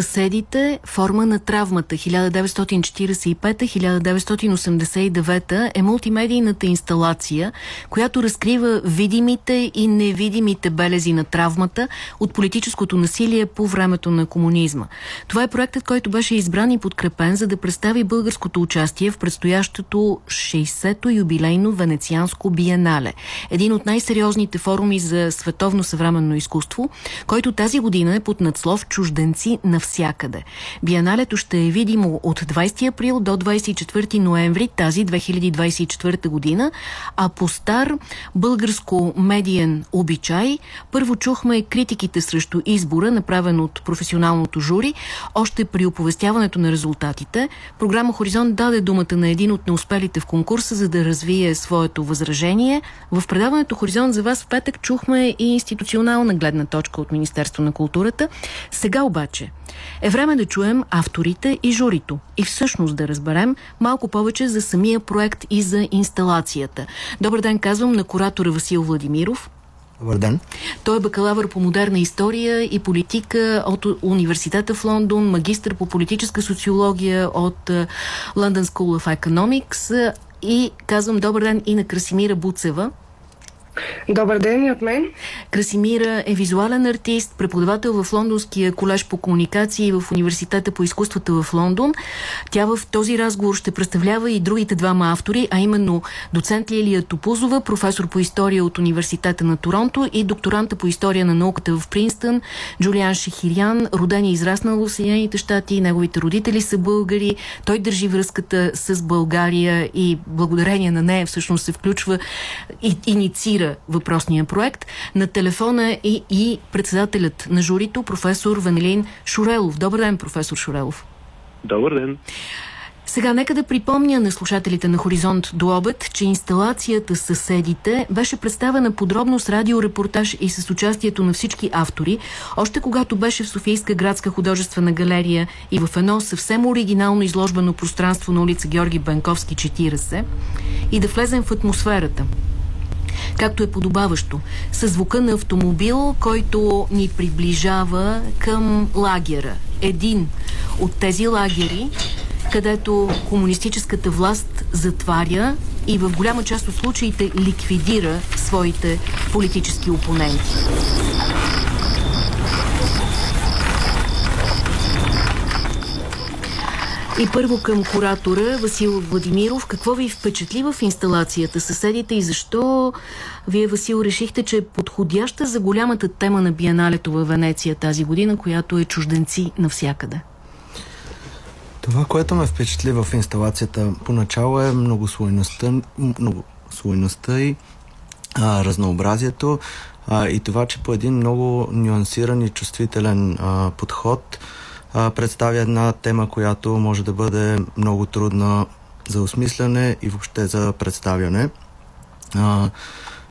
Съседите форма на травмата 1945-1989 е мултимедийната инсталация, която разкрива видимите и невидимите белези на травмата от политическото насилие по времето на комунизма. Това е проектът, който беше избран и подкрепен, за да представи българското участие в предстоящото 60-то юбилейно Венецианско биенале. Един от най-сериозните форуми за световно съвременно изкуство, който тази година е под надслов Чужденци на навсякъде. Биеналето ще е видимо от 20 април до 24 ноември тази 2024 година, а по стар българско медиен обичай първо чухме критиките срещу избора, направен от професионалното жури, още при оповестяването на резултатите. Програма Хоризонт даде думата на един от неуспелите в конкурса, за да развие своето възражение. В предаването Хоризонт за вас в петък чухме и институционална гледна точка от Министерство на културата. Сега обаче е време да чуем авторите и журито и всъщност да разберем малко повече за самия проект и за инсталацията. Добър ден, казвам на куратора Васил Владимиров. Добър ден. Той е бакалавър по модерна история и политика от Университета в Лондон, магистър по политическа социология от London School of Economics и казвам добър ден и на Красимира Буцева. Добър ден и от мен. Красимира е визуален артист, преподавател в Лондонския колеж по комуникации в Университета по изкуствата в Лондон. Тя в този разговор ще представлява и другите двама автори, а именно доцент Лилия Топузова, професор по история от Университета на Торонто и докторанта по история на науката в Принстън, Джулиан Шехирян, роден и израснал в Съединените щати, неговите родители са българи, той държи връзката с България и благодарение на нея всъщност се включва и инициира реализира въпросния проект. На телефона е и, председателят на журито, професор Ванелин Шурелов. Добър ден, професор Шурелов. Добър ден. Сега нека да припомня на слушателите на Хоризонт до обед, че инсталацията Съседите беше представена подробно с радиорепортаж и с участието на всички автори, още когато беше в Софийска градска художествена галерия и в едно съвсем оригинално изложбено пространство на улица Георги Банковски 40 и да влезем в атмосферата както е подобаващо, с звука на автомобил, който ни приближава към лагера. Един от тези лагери, където комунистическата власт затваря и в голяма част от случаите ликвидира своите политически опоненти. И първо към куратора Васил Владимиров. Какво ви впечатли в инсталацията съседите и защо вие, Васил, решихте, че е подходяща за голямата тема на биеналето във Венеция тази година, която е чужденци навсякъде? Това, което ме впечатли в инсталацията поначало е многослойността, многослойността и а, разнообразието а, и това, че по един много нюансиран и чувствителен а, подход – а, представя една тема, която може да бъде много трудна за осмисляне и въобще за представяне. А,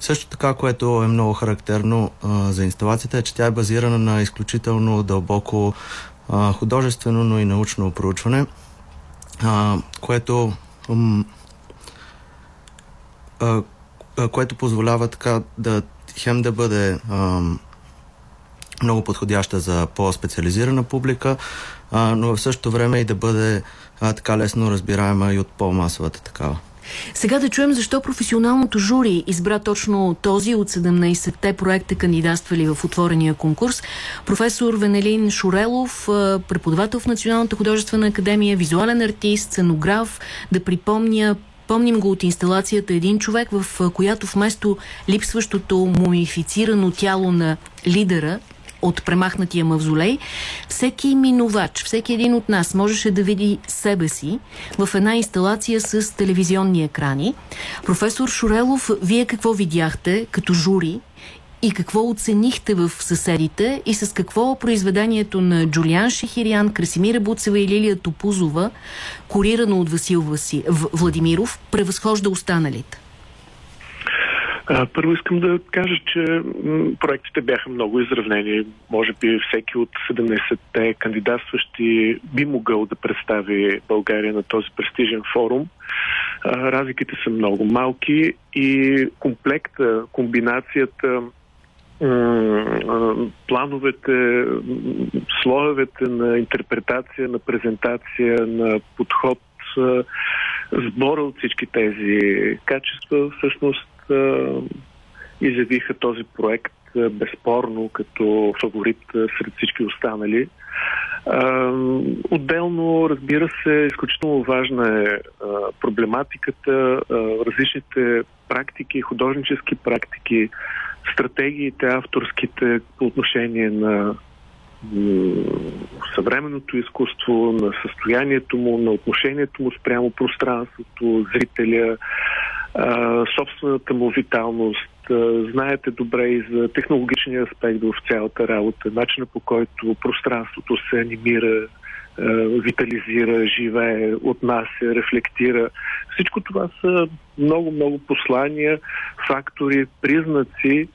също така, което е много характерно а, за инсталацията е, че тя е базирана на изключително дълбоко а, художествено, но и научно проучване, а, което м, а, което позволява така да хем да бъде а, много подходяща за по-специализирана публика, а, но в същото време и да бъде а, така лесно разбираема и от по-масовата такава. Сега да чуем защо професионалното жури избра точно този от 17-те проекта кандидатствали в отворения конкурс. Професор Венелин Шурелов, преподавател в Националната художествена академия, визуален артист, сценограф, да припомня Помним го от инсталацията един човек, в която вместо липсващото мумифицирано тяло на лидера от премахнатия мавзолей, всеки минувач, всеки един от нас можеше да види себе си в една инсталация с телевизионни екрани. Професор Шурелов, вие какво видяхте като жури и какво оценихте в съседите и с какво произведението на Джулиан Шехирян, Красимира Буцева и Лилия Топузова, корирано от Васил Васи... Владимиров, превъзхожда останалите? Първо искам да кажа, че проектите бяха много изравнени. Може би всеки от 17-те кандидатстващи би могъл да представи България на този престижен форум. Разликите са много малки и комплекта, комбинацията плановете, слоевете на интерпретация, на презентация, на подход, сбора от всички тези качества всъщност изявиха този проект безспорно като фаворит сред всички останали. Отделно, разбира се, изключително важна е проблематиката, различните практики, художнически практики, стратегиите, авторските по отношение на съвременното изкуство, на състоянието му, на отношението му спрямо пространството, зрителя, собствената му виталност. Знаете добре и за технологичния аспект в цялата работа, начина по който пространството се анимира, витализира, живее, отнася, рефлектира. Всичко това са много-много послания, фактори, признаци,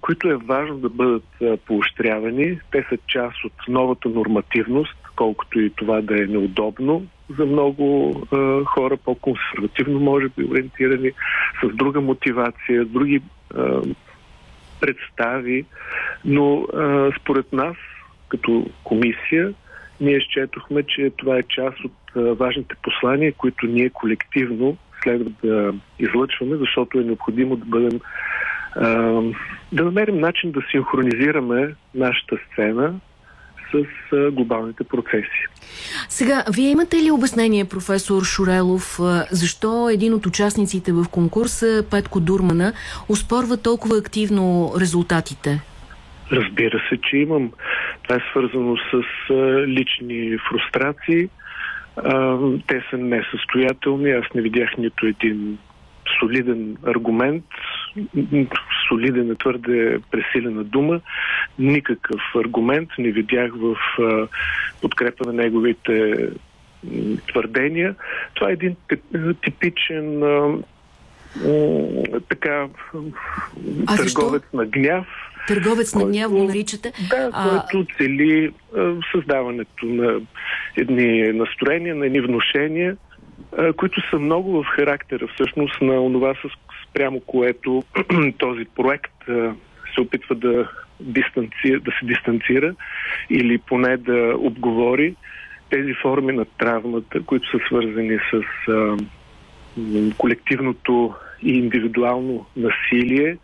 които е важно да бъдат поощрявани. Те са част от новата нормативност, колкото и това да е неудобно за много хора, по-консервативно може би ориентирани, с друга мотивация, други представи, но според нас, като комисия, ние счетохме, че това е част от важните послания, които ние колективно следва да излъчваме, защото е необходимо да бъдем да намерим начин да синхронизираме нашата сцена с глобалните процеси. Сега, вие имате ли обяснение, професор Шурелов, защо един от участниците в конкурса, Петко Дурмана, успорва толкова активно резултатите? Разбира се, че имам. Това е свързано с лични фрустрации. Те са несъстоятелни. Аз не видях нито един солиден аргумент, солиден е твърде пресилена дума, никакъв аргумент не видях в подкрепа на неговите твърдения. Това е един типичен така а търговец защо? на гняв. Търговец на гняв го наричате? Да, а... който цели създаването на едни настроения, на едни вношения, които са много в характера всъщност на това, с спрямо което този проект се опитва да, дистанцира, да се дистанцира или поне да обговори тези форми на травмата, които са свързани с а, колективното и индивидуално насилие,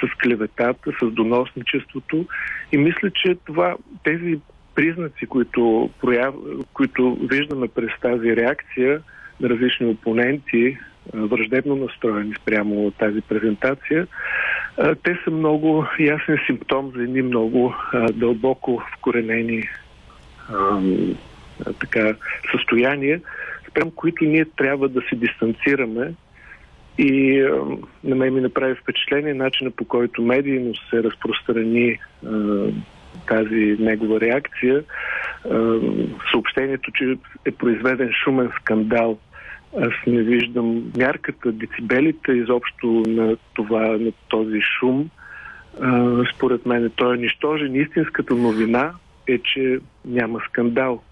с клеветата, с доносничеството. И мисля, че това, тези признаци, които, прояв... които виждаме през тази реакция, на различни опоненти, враждебно настроени спрямо тази презентация, те са много ясен симптом за едни много дълбоко вкоренени така, състояния, спрямо които ние трябва да се дистанцираме и на мен ми направи впечатление начина по който медийно се разпространи тази негова реакция. Съобщението, че е произведен шумен скандал, аз не виждам мярката, децибелите изобщо на това, на този шум. Според мен той е нищожен. Истинската новина е, че няма скандал.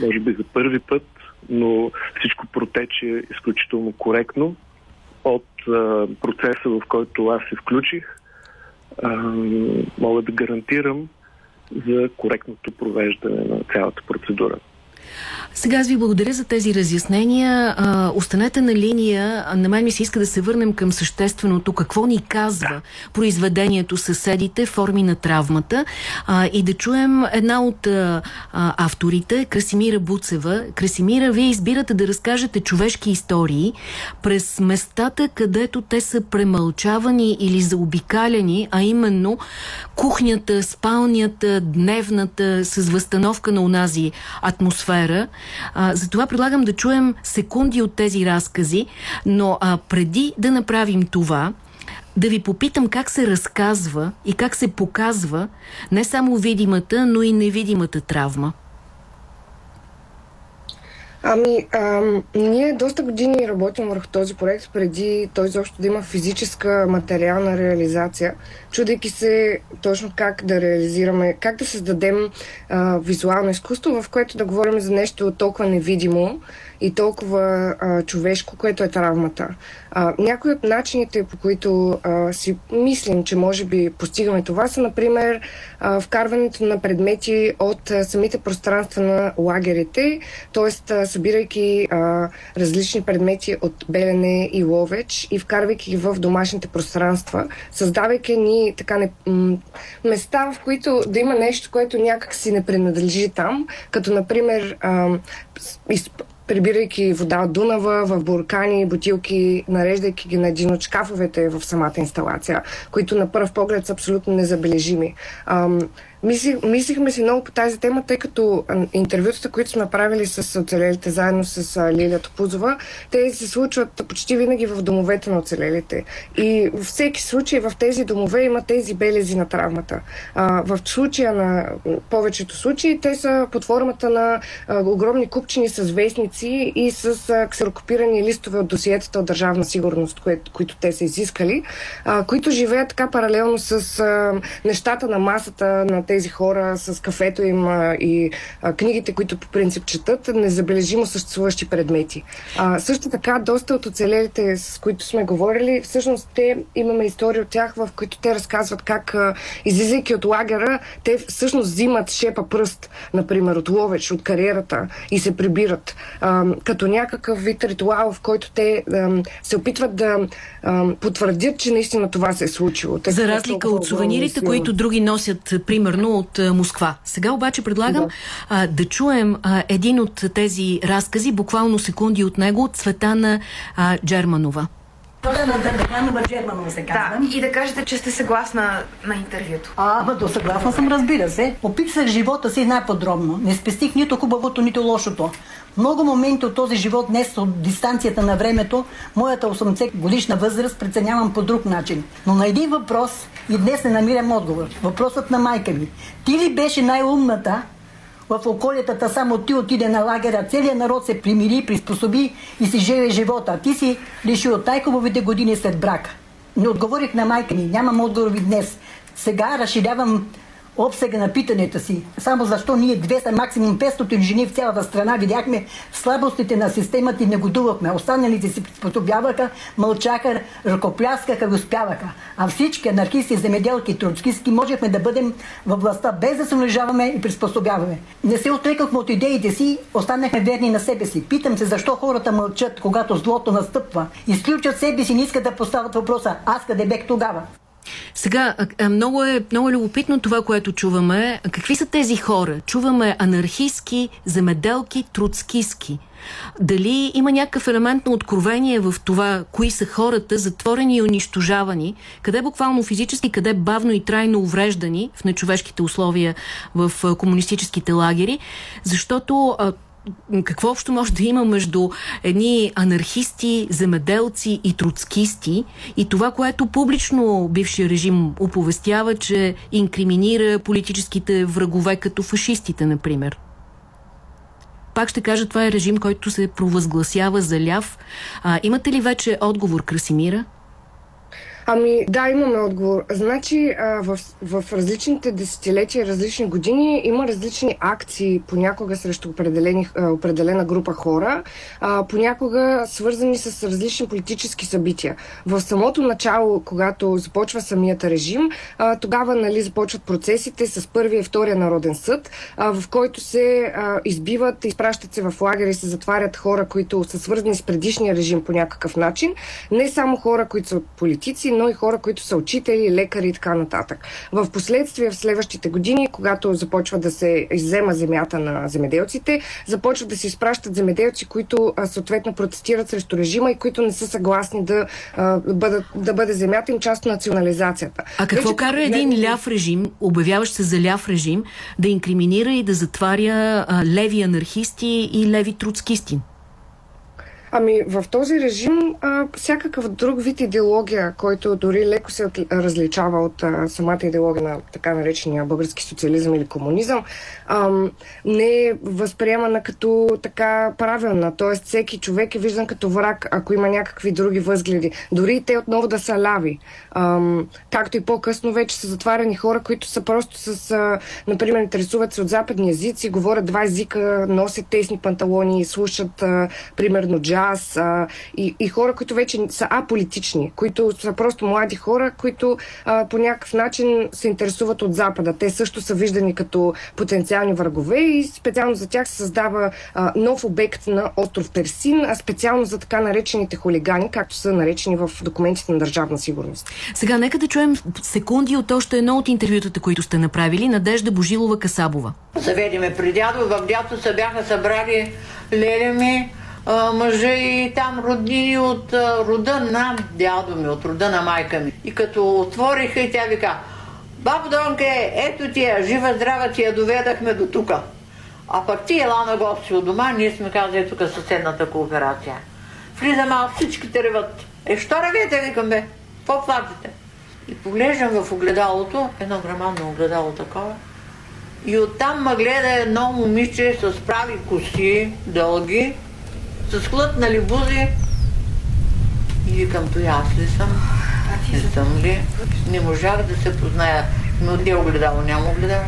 Може би за първи път, но всичко протече изключително коректно от процеса, в който аз се включих. мога да гарантирам, за коректното провеждане на цялата процедура. Сега аз ви благодаря за тези разяснения. А, останете на линия. На мен ми се иска да се върнем към същественото. Какво ни казва да. произведението съседите, форми на травмата а, и да чуем една от а, авторите, Красимира Буцева. Красимира, вие избирате да разкажете човешки истории през местата, където те са премълчавани или заобикаляни, а именно кухнята, спалнята, дневната, с възстановка на унази атмосфера. А, затова предлагам да чуем секунди от тези разкази, но а, преди да направим това, да ви попитам как се разказва и как се показва не само видимата, но и невидимата травма. Ами, ам, ние доста години работим върху този проект, преди той изобщо да има физическа материална реализация, чудейки се точно как да реализираме, как да създадем а, визуално изкуство, в което да говорим за нещо толкова невидимо и толкова а, човешко, което е травмата. А, някои от начините, по които а, си мислим, че може би постигаме това, са, например, а, вкарването на предмети от а, самите пространства на лагерите, т.е. събирайки а, различни предмети от Белене и Ловеч и вкарвайки ги в домашните пространства, създавайки ни така не, м- места, в които да има нещо, което някак си не принадлежи там, като например а, прибирайки вода от Дунава в буркани, бутилки, нареждайки ги на един от шкафовете в самата инсталация, които на първ поглед са абсолютно незабележими. Ам, Мислих, мислихме си много по тази тема, тъй като интервютата, които сме правили с оцелелите заедно с Лилия Топузова, те се случват почти винаги в домовете на оцелелите. И във всеки случай в тези домове има тези белези на травмата. А, в случая на повечето случаи те са под формата на а, огромни купчини с вестници и с а, ксерокопирани листове от досиетата от държавна сигурност, кое, които те са изискали, а, които живеят така паралелно с а, нещата на масата на тези хора с кафето им а, и а, книгите, които по принцип четат, незабележимо съществуващи предмети. А, също така, доста от оцелелите, с които сме говорили, всъщност те имаме истории от тях, в които те разказват как, а, излизайки от лагера, те всъщност взимат шепа пръст, например, от ловеч, от кариерата и се прибират. А, като някакъв вид ритуал, в който те а, се опитват да а, потвърдят, че наистина това се е случило. За разлика от сувенирите, които други носят, примерно, именно от Москва. Сега обаче предлагам да, а, да чуем а, един от тези разкази, буквално секунди от него, от цвета на а, Джерманова. Джерманова се казва. Да, и да кажете, че сте съгласна на интервюто. А, ама до съгласна съм, разбира се. Описах живота си най-подробно. Не спестих нито хубавото, нито лошото. Много моменти от този живот днес от дистанцията на времето, моята 80 годишна възраст преценявам по друг начин. Но на един въпрос и днес не намирам отговор. Въпросът на майка ми. Ти ли беше най-умната в околитата само ти отиде на лагера, целият народ се примири, приспособи и си живе живота. А ти си лиши от най-хубавите години след брака. Не отговорих на майка ми, нямам отговор ви днес. Сега разширявам обсега на питането си. Само защо ние 200, максимум 500 жени в цялата страна видяхме слабостите на системата и негодувахме. Останалите си приспособяваха, мълчаха, ръкопляскаха и успяваха. А всички анархисти, земеделки, троцкистки можехме да бъдем във властта без да се унижаваме и приспособяваме. Не се отрекахме от идеите си, останахме верни на себе си. Питам се защо хората мълчат, когато злото настъпва. Изключат себе си, не искат да поставят въпроса аз къде бех тогава. Сега, много е, много е любопитно това, което чуваме. Какви са тези хора? Чуваме анархистски, земеделки, труцкиски. Дали има някакъв елемент на откровение в това, кои са хората, затворени и унищожавани, къде буквално физически, къде бавно и трайно увреждани в нечовешките условия в комунистическите лагери, защото какво общо може да има между едни анархисти, земеделци и троцкисти и това, което публично бившия режим оповестява, че инкриминира политическите врагове като фашистите, например? Пак ще кажа, това е режим, който се провъзгласява за ляв. А, имате ли вече отговор, Красимира? Ами да, имаме отговор. Значи в, в различните десетилетия, различни години има различни акции понякога срещу определени, определена група хора, а, понякога свързани с различни политически събития. В самото начало, когато започва самият режим, тогава нали, започват процесите с първия и втория народен съд, в който се избиват, изпращат се в лагери, се затварят хора, които са свързани с предишния режим по някакъв начин. Не само хора, които са политици, но и хора, които са учители, лекари и така нататък. В последствие, в следващите години, когато започва да се иззема земята на земеделците, започват да се изпращат земеделци, които съответно протестират срещу режима и които не са съгласни да, бъдат, да бъде земята им част от национализацията. А какво Вече, кара един ляв режим, обявяващ се за ляв режим, да инкриминира и да затваря леви анархисти и леви труцкисти? Ами в този режим а, всякакъв друг вид идеология, който дори леко се различава от а, самата идеология на така наречения български социализъм или комунизъм, а, не е възприемана като така правилна. Тоест всеки човек е виждан като враг, ако има някакви други възгледи. Дори и те отново да са лави. А, както и по-късно вече са затваряни хора, които са просто с, а, например, интересуват се от западни езици, говорят два езика, носят тесни панталони, слушат а, примерно джаз а, и, и хора, които вече са аполитични, които са просто млади хора, които а, по някакъв начин се интересуват от Запада. Те също са виждани като потенциални врагове и специално за тях се създава а, нов обект на остров Персин, а специално за така наречените хулигани, както са наречени в документите на държавна сигурност. Сега нека да чуем секунди от още едно от интервютата, които сте направили. Надежда Божилова Касабова. Заведеме при дядо. В дядо се бяха събрали леля ми, мъже и там роднини от рода на дядо ми, от рода на майка ми. И като отвориха и тя вика, бабо Донке, ето ти я, жива здрава ти я доведахме до тука. А пък ти ела на гости от дома, ние сме казали тук съседната кооперация. Влизаме, а всичките реват. Е, що ревете, викам бе? Какво платите? И поглеждам в огледалото, едно грамадно огледало такова. И оттам ме гледа едно момиче с прави коси, дълги, с хлътнали бузи. И викам, той аз ли съм? Не съм ли? Не можах да се позная. Но де огледало? Няма огледало.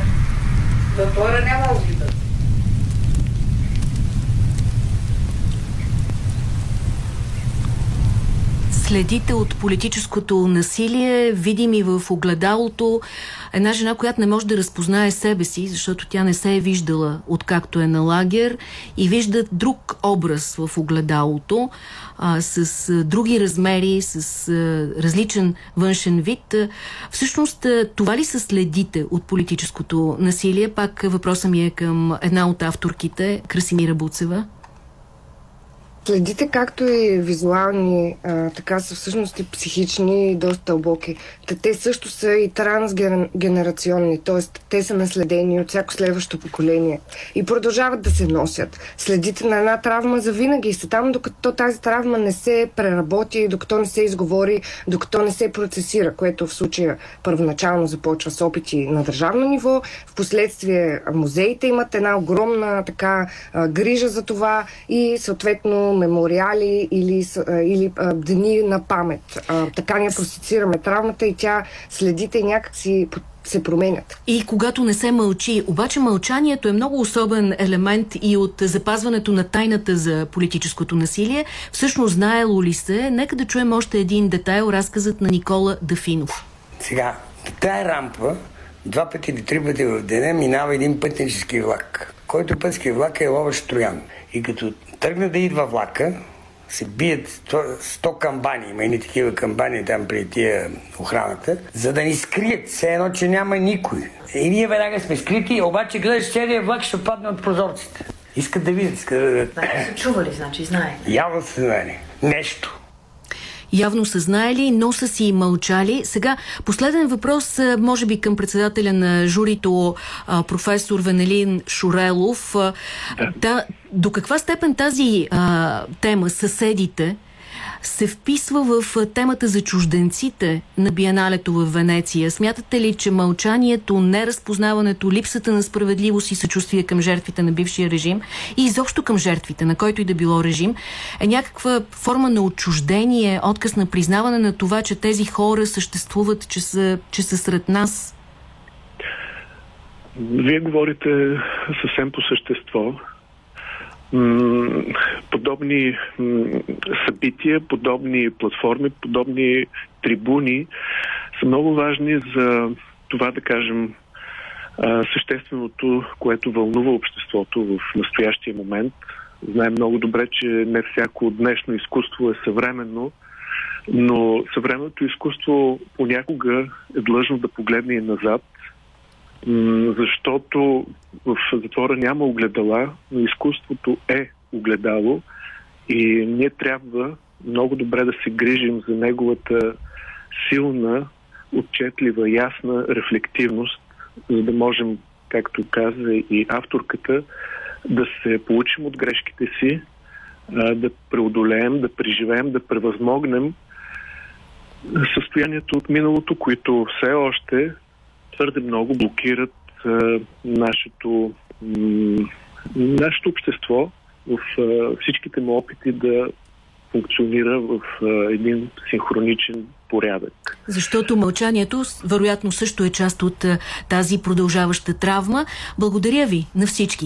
Затвора няма огледало. Следите от политическото насилие, видими в огледалото. Една жена, която не може да разпознае себе си, защото тя не се е виждала откакто е на лагер и вижда друг образ в огледалото а, с а, други размери, с а, различен външен вид. Всъщност, това ли са следите от политическото насилие? Пак въпросът ми е към една от авторките, Красимира Буцева. Следите както и визуални, а, така са всъщност и психични и доста дълбоки. Те също са и трансгенерационни, т.е. те са наследени от всяко следващо поколение и продължават да се носят. Следите на една травма за винаги са там, докато тази травма не се преработи, докато не се изговори, докато не се процесира, което в случая първоначално започва с опити на държавно ниво. В последствие музеите имат една огромна така грижа за това и съответно мемориали или, или дни на памет. Така ние простицираме травмата и тя следите и някакси се променят. И когато не се мълчи. Обаче мълчанието е много особен елемент и от запазването на тайната за политическото насилие. Всъщност знаело ли се? Нека да чуем още един детайл, разказът на Никола Дафинов. Сега, тая рампа два пъти или три пъти в деня минава един пътнически влак, който пътски влак е Ловаш Троян. И като тръгне да идва влака, се бият 100 камбани, има и такива камбани там при тия охраната, за да ни скрият, все едно, че няма никой. И ние веднага сме скрити, обаче гледаш целият влак ще падне от прозорците. Искат да видят, искат да видят. Значи са чували, значи знае. Явно са знали. Нещо явно са знаели, но са си мълчали. Сега, последен въпрос, може би към председателя на журито, професор Венелин Шурелов. Да, до каква степен тази а, тема, съседите, се вписва в темата за чужденците на биеналето в Венеция. Смятате ли, че мълчанието, неразпознаването, липсата на справедливост и съчувствие към жертвите на бившия режим и изобщо към жертвите, на който и да било режим, е някаква форма на отчуждение, отказ на признаване на това, че тези хора съществуват, че са, че са сред нас? Вие говорите съвсем по същество подобни събития, подобни платформи, подобни трибуни са много важни за това, да кажем, същественото, което вълнува обществото в настоящия момент. Знаем много добре, че не всяко днешно изкуство е съвременно, но съвременното изкуство понякога е длъжно да погледне и назад защото в затвора няма огледала, но изкуството е огледало. И ние трябва много добре да се грижим за неговата силна, отчетлива, ясна рефлективност, за да можем, както каза и авторката, да се получим от грешките си, да преодолеем, да преживеем, да превъзмогнем състоянието от миналото, които все още твърде много блокират нашето, нашето общество в всичките му опити да функционира в един синхроничен порядък. Защото мълчанието, вероятно, също е част от тази продължаваща травма. Благодаря ви на всички.